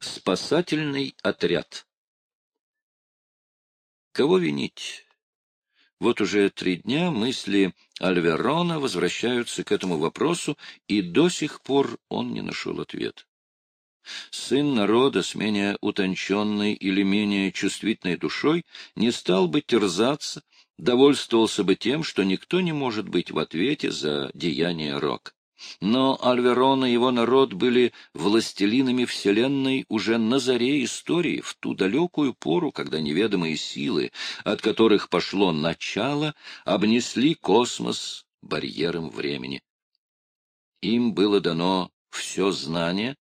Спасательный отряд. Кого винить? Вот уже три дня мысли Альверона возвращаются к этому вопросу, и до сих пор он не нашел ответа. Сын народа с менее утонченной или менее чувствительной душой не стал бы терзаться, довольствовался бы тем, что никто не может быть в ответе за деяние Рок. Но Альверон и его народ были властелинами Вселенной уже на заре истории, в ту далекую пору, когда неведомые силы, от которых пошло начало, обнесли космос барьером времени. Им было дано все знание,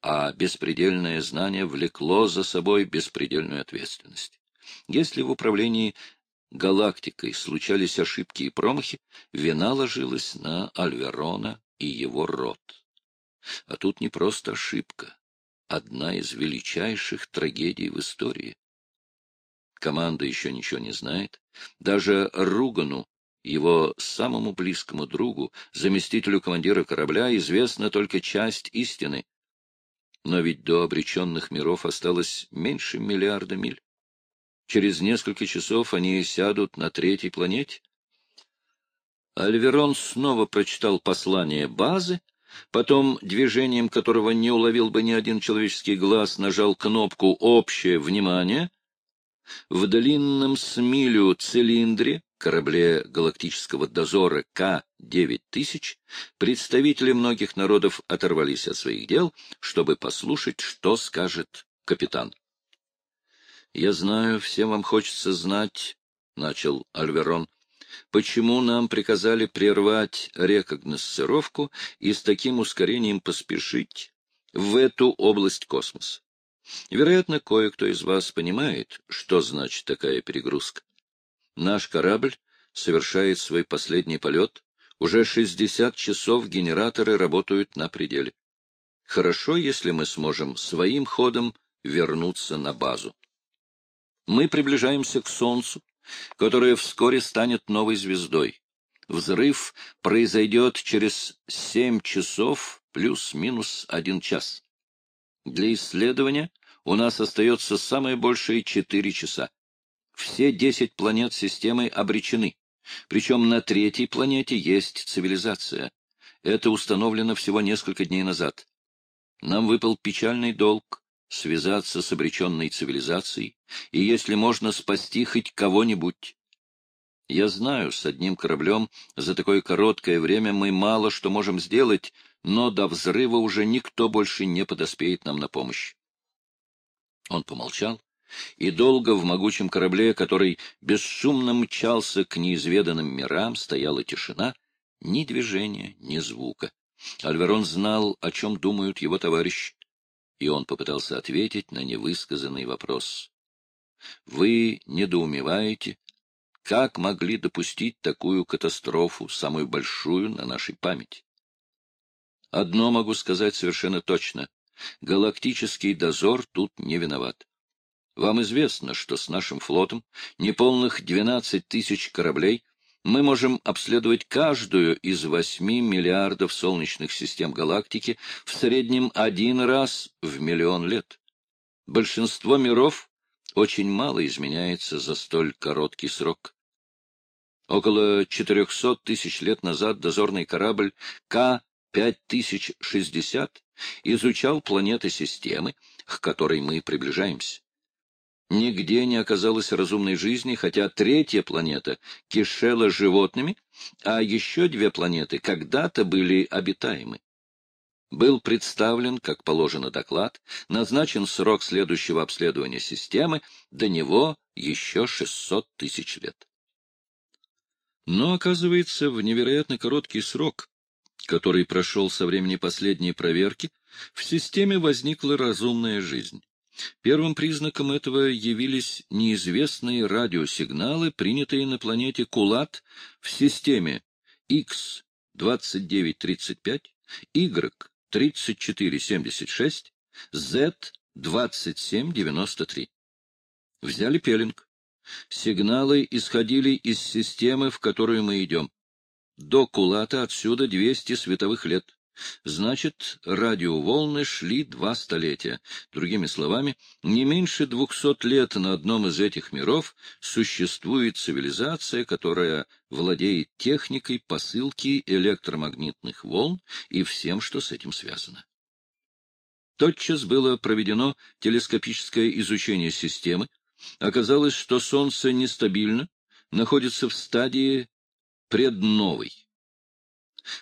а беспредельное знание влекло за собой беспредельную ответственность. Если в управлении галактикой случались ошибки и промахи, вина ложилась на Альверона и его род. А тут не просто ошибка, одна из величайших трагедий в истории. Команда еще ничего не знает. Даже Ругану, его самому близкому другу, заместителю командира корабля, известна только часть истины. Но ведь до обреченных миров осталось меньше миллиарда миль. Через несколько часов они сядут на третьей планете. Альверон снова прочитал послание базы, потом, движением которого не уловил бы ни один человеческий глаз, нажал кнопку «Общее внимание». В длинном смилю цилиндре, корабле галактического дозора К-9000, представители многих народов оторвались от своих дел, чтобы послушать, что скажет капитан. — Я знаю, всем вам хочется знать, — начал Альверон, — почему нам приказали прервать рекогносцировку и с таким ускорением поспешить в эту область космоса. Вероятно, кое-кто из вас понимает, что значит такая перегрузка. Наш корабль совершает свой последний полет. Уже 60 часов генераторы работают на пределе. Хорошо, если мы сможем своим ходом вернуться на базу. Мы приближаемся к Солнцу, которая вскоре станет новой звездой. Взрыв произойдет через семь часов плюс-минус один час. Для исследования у нас остается самое большее четыре часа. Все десять планет системы обречены. Причем на третьей планете есть цивилизация. Это установлено всего несколько дней назад. Нам выпал печальный долг связаться с обреченной цивилизацией, и если можно спасти хоть кого-нибудь. Я знаю, с одним кораблем за такое короткое время мы мало что можем сделать, но до взрыва уже никто больше не подоспеет нам на помощь. Он помолчал, и долго в могучем корабле, который бесшумно мчался к неизведанным мирам, стояла тишина, ни движения, ни звука. Альверон знал, о чем думают его товарищи и он попытался ответить на невысказанный вопрос. Вы недоумеваете, как могли допустить такую катастрофу, самую большую на нашей памяти? Одно могу сказать совершенно точно. Галактический дозор тут не виноват. Вам известно, что с нашим флотом неполных 12 тысяч кораблей мы можем обследовать каждую из восьми миллиардов солнечных систем галактики в среднем один раз в миллион лет. Большинство миров очень мало изменяется за столь короткий срок. Около 400 тысяч лет назад дозорный корабль К-5060 изучал планеты системы, к которой мы приближаемся. Нигде не оказалось разумной жизни, хотя третья планета кишела животными, а еще две планеты когда-то были обитаемы. Был представлен, как положено, доклад, назначен срок следующего обследования системы, до него еще 600 тысяч лет. Но, оказывается, в невероятно короткий срок, который прошел со времени последней проверки, в системе возникла разумная жизнь. Первым признаком этого явились неизвестные радиосигналы, принятые на планете Кулат в системе X2935, Y3476, Z2793. Взяли пеленг. Сигналы исходили из системы, в которую мы идем. До Кулата отсюда 200 световых лет. Значит, радиоволны шли два столетия. Другими словами, не меньше двухсот лет на одном из этих миров существует цивилизация, которая владеет техникой посылки электромагнитных волн и всем, что с этим связано. Тотчас было проведено телескопическое изучение системы. Оказалось, что Солнце нестабильно, находится в стадии предновой.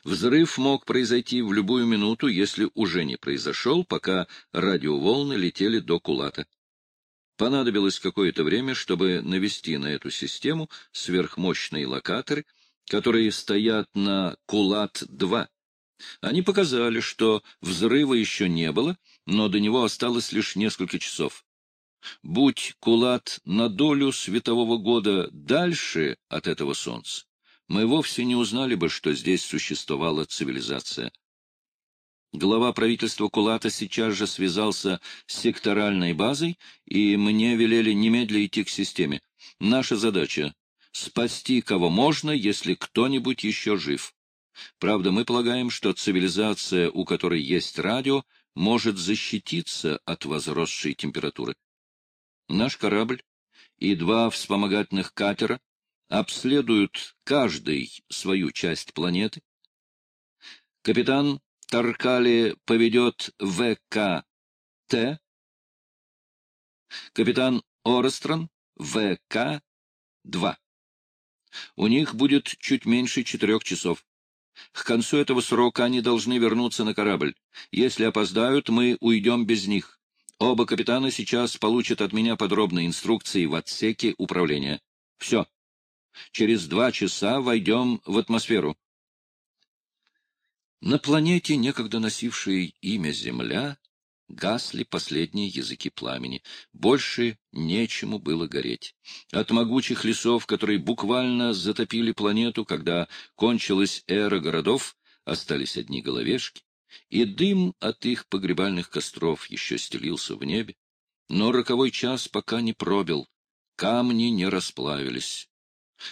Взрыв мог произойти в любую минуту, если уже не произошел, пока радиоволны летели до Кулата. Понадобилось какое-то время, чтобы навести на эту систему сверхмощные локаторы, которые стоят на Кулат-2. Они показали, что взрыва еще не было, но до него осталось лишь несколько часов. Будь Кулат на долю светового года дальше от этого солнца, мы вовсе не узнали бы, что здесь существовала цивилизация. Глава правительства Кулата сейчас же связался с секторальной базой, и мне велели немедля идти к системе. Наша задача — спасти кого можно, если кто-нибудь еще жив. Правда, мы полагаем, что цивилизация, у которой есть радио, может защититься от возросшей температуры. Наш корабль и два вспомогательных катера обследуют каждый свою часть планеты. Капитан Таркали поведет ВК-Т, капитан Орестрон ВК-2. У них будет чуть меньше четырех часов. К концу этого срока они должны вернуться на корабль. Если опоздают, мы уйдем без них. Оба капитана сейчас получат от меня подробные инструкции в отсеке управления. Все. Через два часа войдем в атмосферу. На планете, некогда носившей имя Земля, гасли последние языки пламени. Больше нечему было гореть. От могучих лесов, которые буквально затопили планету, когда кончилась эра городов, остались одни головешки, и дым от их погребальных костров еще стелился в небе. Но роковой час пока не пробил, камни не расплавились.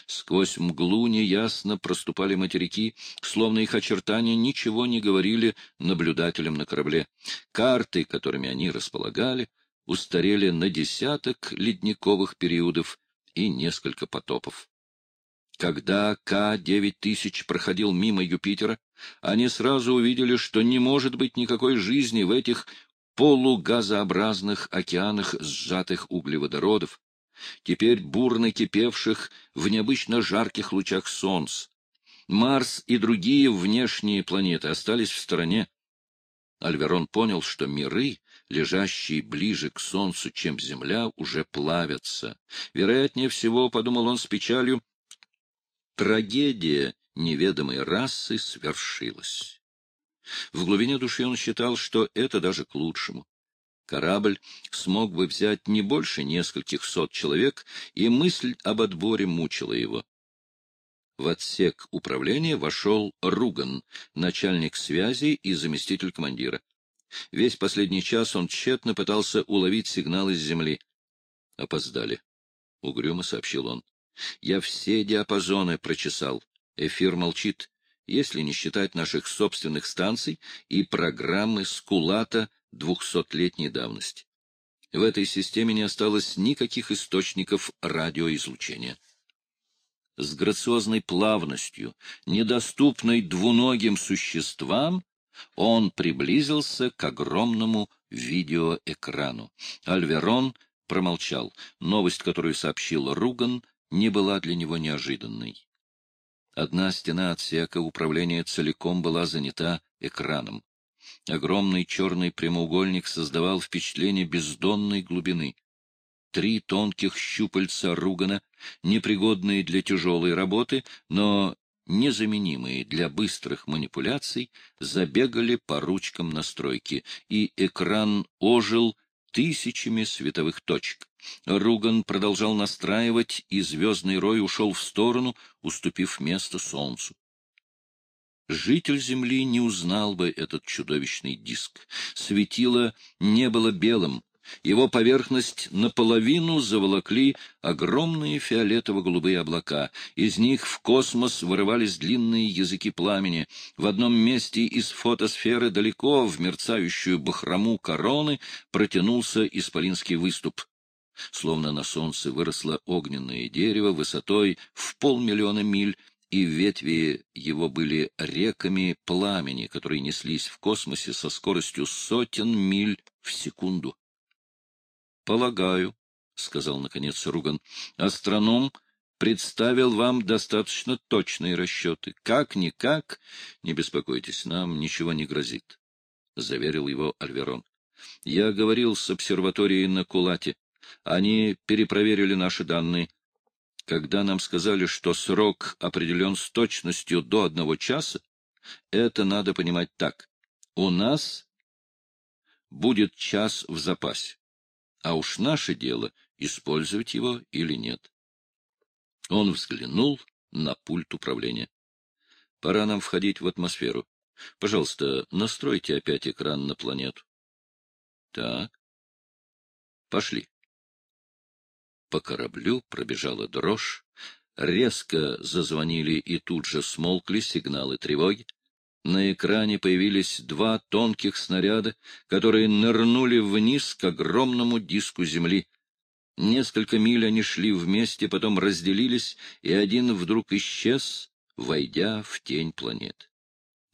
Сквозь мглу неясно проступали материки, словно их очертания ничего не говорили наблюдателям на корабле. Карты, которыми они располагали, устарели на десяток ледниковых периодов и несколько потопов. Когда К-9000 проходил мимо Юпитера, они сразу увидели, что не может быть никакой жизни в этих полугазообразных океанах сжатых углеводородов, теперь бурно кипевших в необычно жарких лучах солнца. Марс и другие внешние планеты остались в стороне. Альверон понял, что миры, лежащие ближе к Солнцу, чем Земля, уже плавятся. Вероятнее всего, — подумал он с печалью, — трагедия неведомой расы свершилась. В глубине души он считал, что это даже к лучшему. Корабль смог бы взять не больше нескольких сот человек, и мысль об отборе мучила его. В отсек управления вошел Руган, начальник связи и заместитель командира. Весь последний час он тщетно пытался уловить сигналы с земли. «Опоздали», — угрюмо сообщил он. «Я все диапазоны прочесал. Эфир молчит, если не считать наших собственных станций и программы Скулата двухсотлетней давности. В этой системе не осталось никаких источников радиоизлучения. С грациозной плавностью, недоступной двуногим существам, он приблизился к огромному видеоэкрану. Альверон промолчал. Новость, которую сообщил Руган, не была для него неожиданной. Одна стена отсека управления целиком была занята экраном. Огромный черный прямоугольник создавал впечатление бездонной глубины. Три тонких щупальца ругана, непригодные для тяжелой работы, но незаменимые для быстрых манипуляций, забегали по ручкам настройки, и экран ожил тысячами световых точек. Руган продолжал настраивать, и звездный рой ушел в сторону, уступив место солнцу. Житель Земли не узнал бы этот чудовищный диск. Светило не было белым, Его поверхность наполовину заволокли огромные фиолетово-голубые облака. Из них в космос вырывались длинные языки пламени. В одном месте из фотосферы далеко в мерцающую бахрому короны протянулся исполинский выступ. Словно на солнце выросло огненное дерево высотой в полмиллиона миль, и ветви его были реками пламени, которые неслись в космосе со скоростью сотен миль в секунду. Полагаю, — сказал наконец Руган, — астроном представил вам достаточно точные расчеты. Как-никак, не беспокойтесь, нам ничего не грозит, — заверил его Альверон. Я говорил с обсерваторией на Кулате. Они перепроверили наши данные. Когда нам сказали, что срок определен с точностью до одного часа, это надо понимать так. У нас будет час в запасе а уж наше дело, использовать его или нет. Он взглянул на пульт управления. — Пора нам входить в атмосферу. Пожалуйста, настройте опять экран на планету. — Так. — Пошли. По кораблю пробежала дрожь, резко зазвонили и тут же смолкли сигналы тревоги. На экране появились два тонких снаряда, которые нырнули вниз к огромному диску Земли. Несколько миль они шли вместе, потом разделились, и один вдруг исчез, войдя в тень планеты.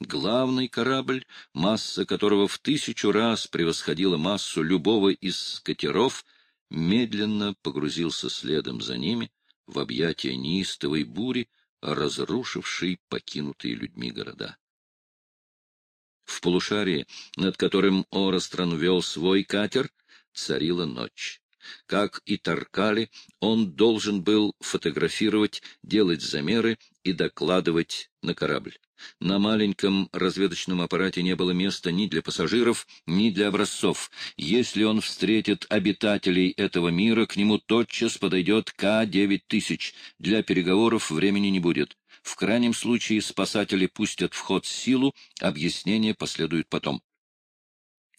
Главный корабль, масса которого в тысячу раз превосходила массу любого из катеров, медленно погрузился следом за ними в объятия неистовой бури, разрушившей покинутые людьми города. В полушарии, над которым Оростран вел свой катер, царила ночь. Как и Таркали, он должен был фотографировать, делать замеры и докладывать на корабль. На маленьком разведочном аппарате не было места ни для пассажиров, ни для образцов. Если он встретит обитателей этого мира, к нему тотчас подойдет К-9000. Для переговоров времени не будет. В крайнем случае спасатели пустят в ход силу, объяснение последует потом.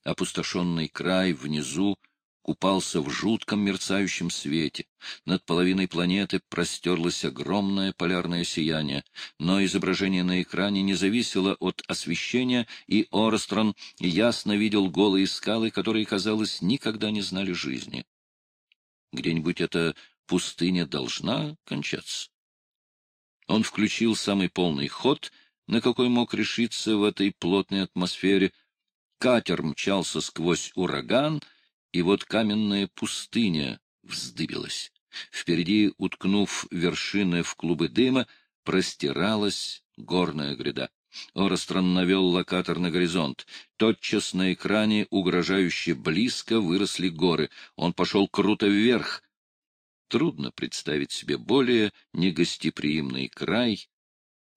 Опустошенный край внизу купался в жутком мерцающем свете. Над половиной планеты простерлось огромное полярное сияние, но изображение на экране не зависело от освещения, и Орестрон ясно видел голые скалы, которые, казалось, никогда не знали жизни. Где-нибудь эта пустыня должна кончаться. Он включил самый полный ход, на какой мог решиться в этой плотной атмосфере. Катер мчался сквозь ураган, и вот каменная пустыня вздыбилась. Впереди, уткнув вершины в клубы дыма, простиралась горная гряда. Орострон навел локатор на горизонт. Тотчас на экране угрожающе близко выросли горы. Он пошел круто вверх. Трудно представить себе более негостеприимный край.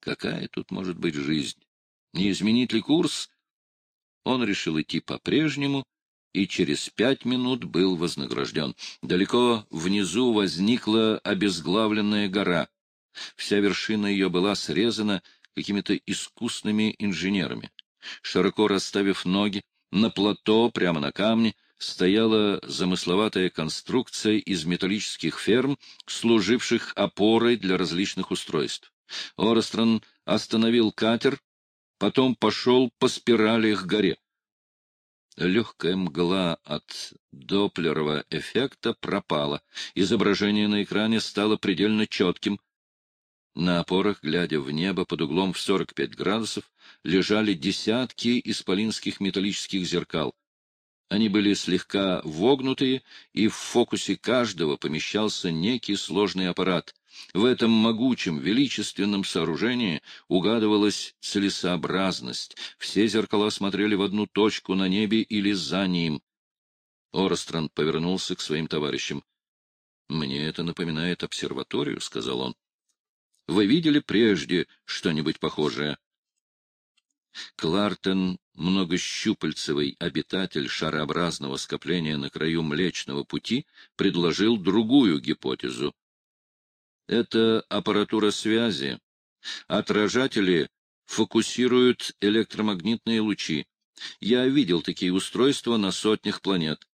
Какая тут может быть жизнь? Не изменить ли курс? Он решил идти по-прежнему и через пять минут был вознагражден. Далеко внизу возникла обезглавленная гора. Вся вершина ее была срезана какими-то искусными инженерами. Широко расставив ноги, на плато, прямо на камне, стояла замысловатая конструкция из металлических ферм, служивших опорой для различных устройств. Орестрон остановил катер, потом пошел по спирали к горе. Легкая мгла от доплерового эффекта пропала. Изображение на экране стало предельно четким. На опорах, глядя в небо под углом в 45 градусов, лежали десятки исполинских металлических зеркал. Они были слегка вогнутые, и в фокусе каждого помещался некий сложный аппарат. В этом могучем, величественном сооружении угадывалась целесообразность. Все зеркала смотрели в одну точку на небе или за ним. Оространд повернулся к своим товарищам. — Мне это напоминает обсерваторию, — сказал он. — Вы видели прежде что-нибудь похожее? Клартен, многощупальцевый обитатель шарообразного скопления на краю Млечного Пути, предложил другую гипотезу. Это аппаратура связи. Отражатели фокусируют электромагнитные лучи. Я видел такие устройства на сотнях планет.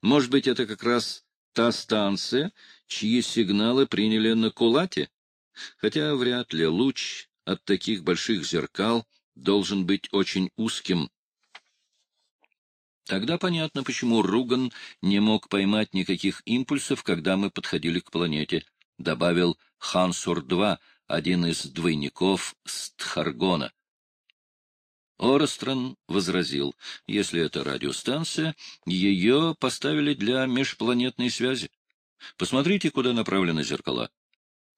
Может быть, это как раз та станция, чьи сигналы приняли на Кулате? Хотя вряд ли луч от таких больших зеркал должен быть очень узким. Тогда понятно, почему Руган не мог поймать никаких импульсов, когда мы подходили к планете, — добавил Хансур-2, один из двойников Стхаргона. Орестрон возразил, если это радиостанция, ее поставили для межпланетной связи. Посмотрите, куда направлены зеркала.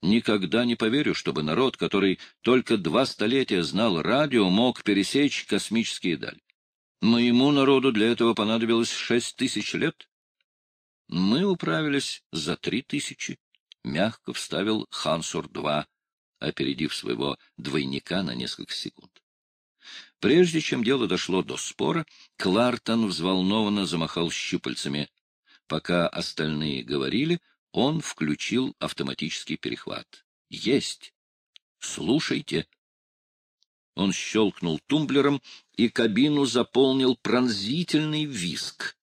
Никогда не поверю, чтобы народ, который только два столетия знал радио, мог пересечь космические дали. Моему народу для этого понадобилось шесть тысяч лет. Мы управились за три тысячи, — мягко вставил Хансур-2, опередив своего двойника на несколько секунд. Прежде чем дело дошло до спора, Клартон взволнованно замахал щупальцами. Пока остальные говорили, он включил автоматический перехват. — Есть! Слушайте! Он щелкнул тумблером, и кабину заполнил пронзительный виск.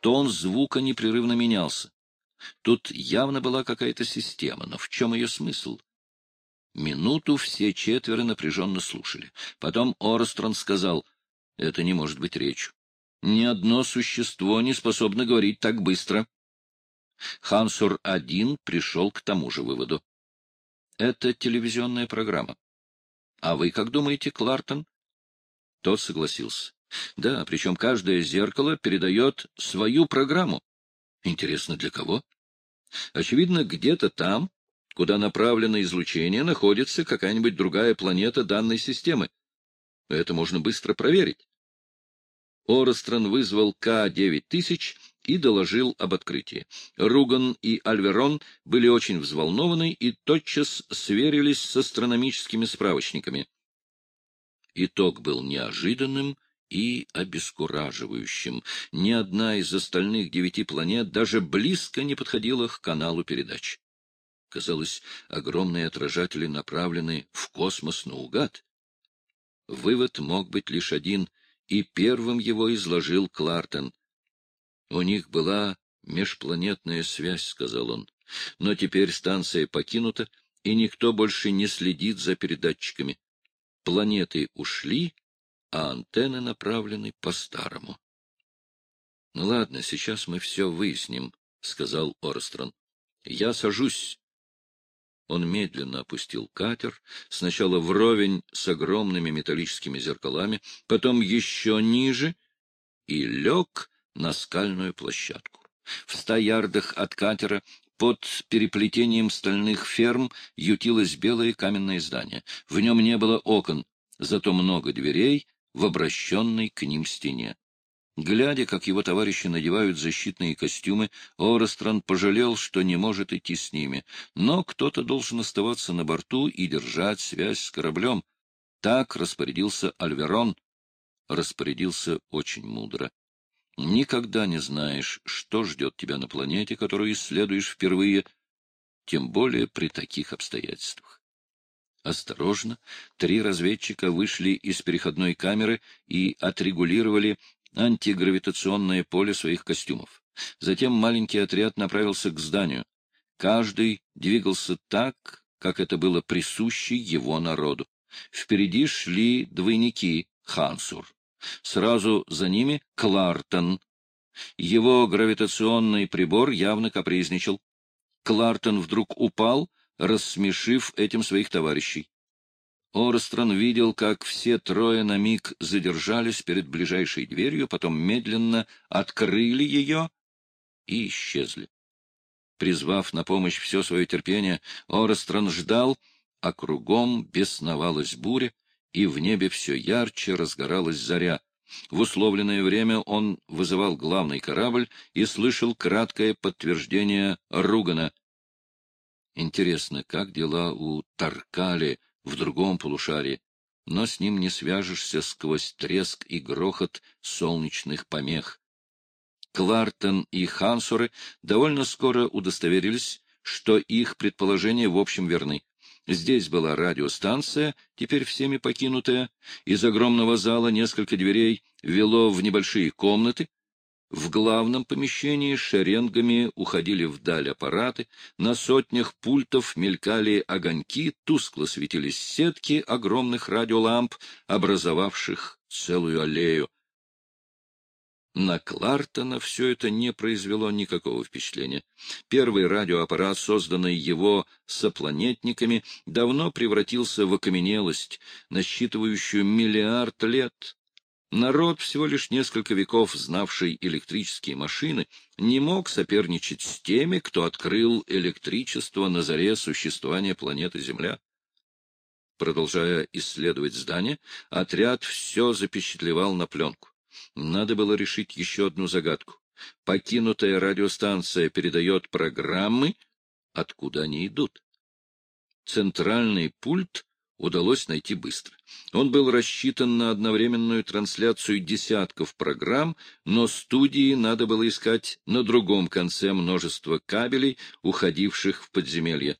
Тон звука непрерывно менялся. Тут явно была какая-то система, но в чем ее смысл? Минуту все четверо напряженно слушали. Потом Орстрон сказал, — это не может быть речью. Ни одно существо не способно говорить так быстро. Хансур-1 пришел к тому же выводу. Это телевизионная программа. А вы как думаете, Клартон? Тот согласился. Да, причем каждое зеркало передает свою программу. Интересно, для кого? Очевидно, где-то там, куда направлено излучение, находится какая-нибудь другая планета данной системы. Это можно быстро проверить. Орестрон вызвал К-9000 и доложил об открытии. Руган и Альверон были очень взволнованы и тотчас сверились с астрономическими справочниками. Итог был неожиданным и обескураживающим. Ни одна из остальных девяти планет даже близко не подходила к каналу передач. Казалось, огромные отражатели направлены в космос наугад. Вывод мог быть лишь один, и первым его изложил Клартон. У них была межпланетная связь, — сказал он. Но теперь станция покинута, и никто больше не следит за передатчиками. Планеты ушли, а антенны направлены по-старому. — Ну ладно, сейчас мы все выясним, — сказал Орестрон. — Я сажусь. Он медленно опустил катер, сначала вровень с огромными металлическими зеркалами, потом еще ниже, и лег на скальную площадку. В ста ярдах от катера под переплетением стальных ферм ютилось белое каменное здание. В нем не было окон, зато много дверей в обращенной к ним стене. Глядя, как его товарищи надевают защитные костюмы, Орестран пожалел, что не может идти с ними. Но кто-то должен оставаться на борту и держать связь с кораблем. Так распорядился Альверон. Распорядился очень мудро. Никогда не знаешь, что ждет тебя на планете, которую исследуешь впервые, тем более при таких обстоятельствах. Осторожно, три разведчика вышли из переходной камеры и отрегулировали антигравитационное поле своих костюмов. Затем маленький отряд направился к зданию. Каждый двигался так, как это было присуще его народу. Впереди шли двойники Хансур. Сразу за ними Клартон. Его гравитационный прибор явно капризничал. Клартон вдруг упал, рассмешив этим своих товарищей. Орестрон видел, как все трое на миг задержались перед ближайшей дверью, потом медленно открыли ее и исчезли. Призвав на помощь все свое терпение, Орестрон ждал, а кругом бесновалась буря, и в небе все ярче разгоралась заря. В условленное время он вызывал главный корабль и слышал краткое подтверждение Ругана. Интересно, как дела у Таркали в другом полушарии, но с ним не свяжешься сквозь треск и грохот солнечных помех. Клартон и Хансуры довольно скоро удостоверились, что их предположения в общем верны. Здесь была радиостанция, теперь всеми покинутая. Из огромного зала несколько дверей вело в небольшие комнаты. В главном помещении шеренгами уходили вдаль аппараты, на сотнях пультов мелькали огоньки, тускло светились сетки огромных радиоламп, образовавших целую аллею. На Клартона все это не произвело никакого впечатления. Первый радиоаппарат, созданный его сопланетниками, давно превратился в окаменелость, насчитывающую миллиард лет. Народ, всего лишь несколько веков знавший электрические машины, не мог соперничать с теми, кто открыл электричество на заре существования планеты Земля. Продолжая исследовать здание, отряд все запечатлевал на пленку. Надо было решить еще одну загадку. Покинутая радиостанция передает программы, откуда они идут. Центральный пульт удалось найти быстро. Он был рассчитан на одновременную трансляцию десятков программ, но студии надо было искать на другом конце множества кабелей, уходивших в подземелье.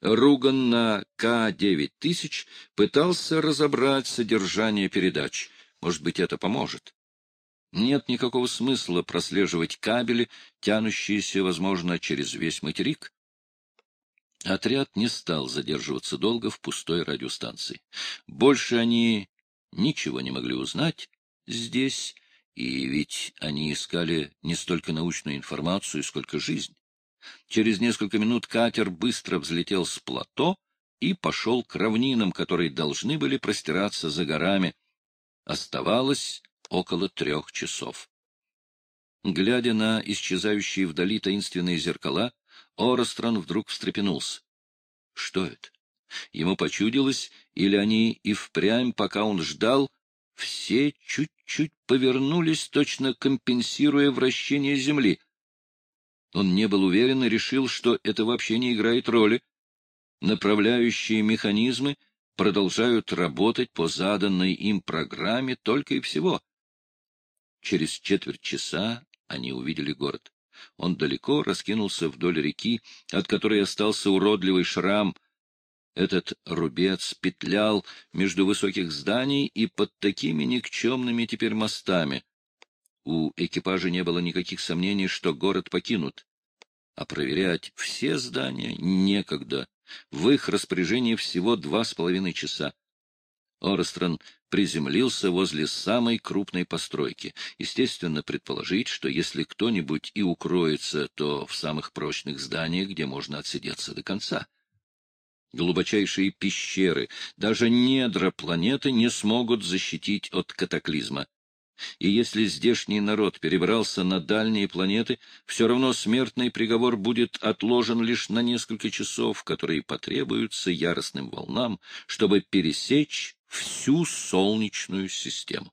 Руган на К-9000 пытался разобрать содержание передач. Может быть, это поможет. Нет никакого смысла прослеживать кабели, тянущиеся, возможно, через весь материк. Отряд не стал задерживаться долго в пустой радиостанции. Больше они ничего не могли узнать здесь, и ведь они искали не столько научную информацию, сколько жизнь. Через несколько минут катер быстро взлетел с плато и пошел к равнинам, которые должны были простираться за горами. Оставалось около трех часов. Глядя на исчезающие вдали таинственные зеркала, Орострон вдруг встрепенулся. Что это? Ему почудилось, или они и впрямь, пока он ждал, все чуть-чуть повернулись, точно компенсируя вращение Земли. Он не был уверен и решил, что это вообще не играет роли. Направляющие механизмы продолжают работать по заданной им программе только и всего. Через четверть часа они увидели город. Он далеко раскинулся вдоль реки, от которой остался уродливый шрам. Этот рубец петлял между высоких зданий и под такими никчемными теперь мостами. У экипажа не было никаких сомнений, что город покинут. А проверять все здания некогда. В их распоряжении всего два с половиной часа. Орестрон приземлился возле самой крупной постройки. Естественно, предположить, что если кто-нибудь и укроется, то в самых прочных зданиях, где можно отсидеться до конца. Глубочайшие пещеры, даже недра планеты не смогут защитить от катаклизма. И если здешний народ перебрался на дальние планеты, все равно смертный приговор будет отложен лишь на несколько часов, которые потребуются яростным волнам, чтобы пересечь всю Солнечную систему.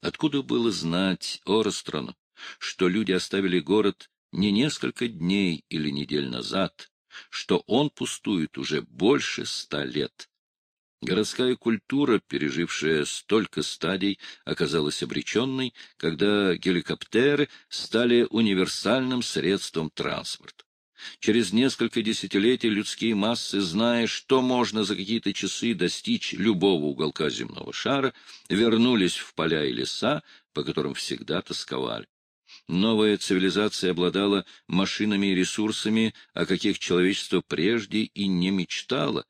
Откуда было знать Орострону, что люди оставили город не несколько дней или недель назад, что он пустует уже больше ста лет? Городская культура, пережившая столько стадий, оказалась обреченной, когда геликоптеры стали универсальным средством транспорта. Через несколько десятилетий людские массы, зная, что можно за какие-то часы достичь любого уголка земного шара, вернулись в поля и леса, по которым всегда тосковали. Новая цивилизация обладала машинами и ресурсами, о каких человечество прежде и не мечтало,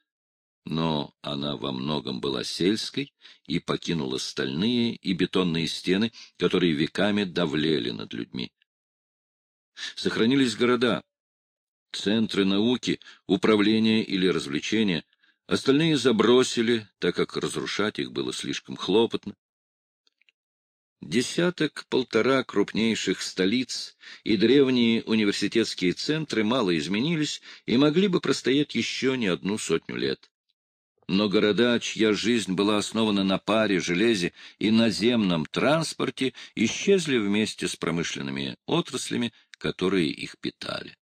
но она во многом была сельской и покинула стальные и бетонные стены, которые веками давлели над людьми. Сохранились города, центры науки, управления или развлечения, остальные забросили, так как разрушать их было слишком хлопотно. Десяток-полтора крупнейших столиц и древние университетские центры мало изменились и могли бы простоять еще не одну сотню лет. Но города, чья жизнь была основана на паре, железе и наземном транспорте, исчезли вместе с промышленными отраслями, которые их питали.